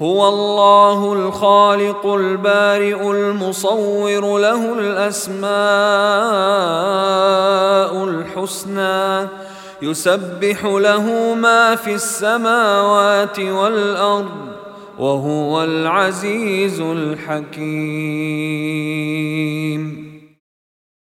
هو الله الخالق البارئ المصور له الأسماء الحسنى، يسبح له ما في السماوات والأرض، وهو العزيز الحكيم۔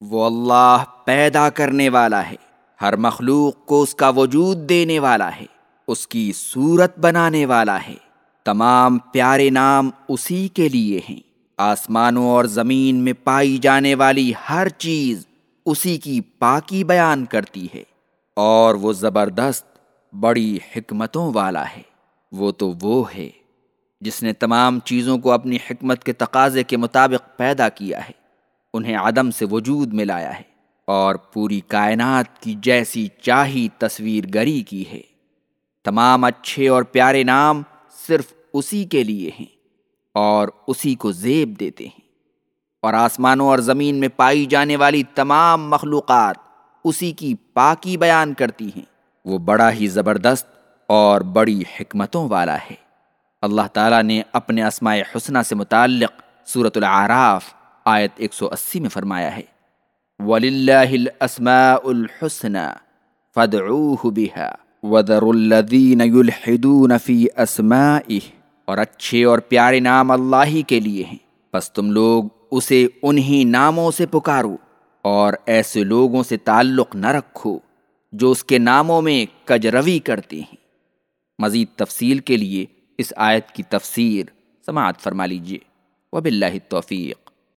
وہ اللہ پیدا کرنے والا ہے، ہر مخلوق کو اس کا وجود دینے والا ہے، اس کی صورت بنانے والا ہے۔ تمام پیارے نام اسی کے لیے ہیں۔ آسمانوں اور زمین میں پائی جانے والی ہر چیز اسی کی پاکی بیان کرتی ہے۔ اور وہ زبردست بڑی حکمتوں والا ہے۔ وہ تو وہ ہے جس نے تمام چیزوں کو اپنی حکمت کے تقاضے کے مطابق پیدا کیا ہے۔ انہیں عدم سے وجود میں لایا ہے اور پوری کائنات کی جیسی چاہی تصویر گری کی ہے۔ تمام اچھے اور پیارے نام صرف اسی کے لیے ہیں اور اسی کو زیب دیتے ہیں۔ اور آسمانوں اور زمین میں پائی جانے والی تمام مخلوقات اسی کی پاکی بیان کرتی ہیں۔ وہ بڑا ہی زبردست اور بڑی حکمتوں والا ہے۔ اللہ تعالیٰ نے اپنے اسماء حسنہ سے متعلق صورت العراف آیت 180 میں فرمایا ہے۔ وَلِلَّهِ الْأَسْمَاءُ الْحُسْنَى فَدْعُوهُ بِهَا وَذَرُوا الَّذِينَ يُلْحِدُونَ فِي أَسْمَائِهِ اور اچھے اور پیارے نام اللہ ہی کے لیے ہیں۔ بس تم لوگ اسے انہی ناموں سے پکارو اور ایسے لوگوں سے تعلق نہ رکھو جو اس کے ناموں میں کجروی کرتے ہیں۔ مزید تفصیل کے لیے اس آیت کی تفسیر سماعت فرما لیجیے وب اللہ توفیق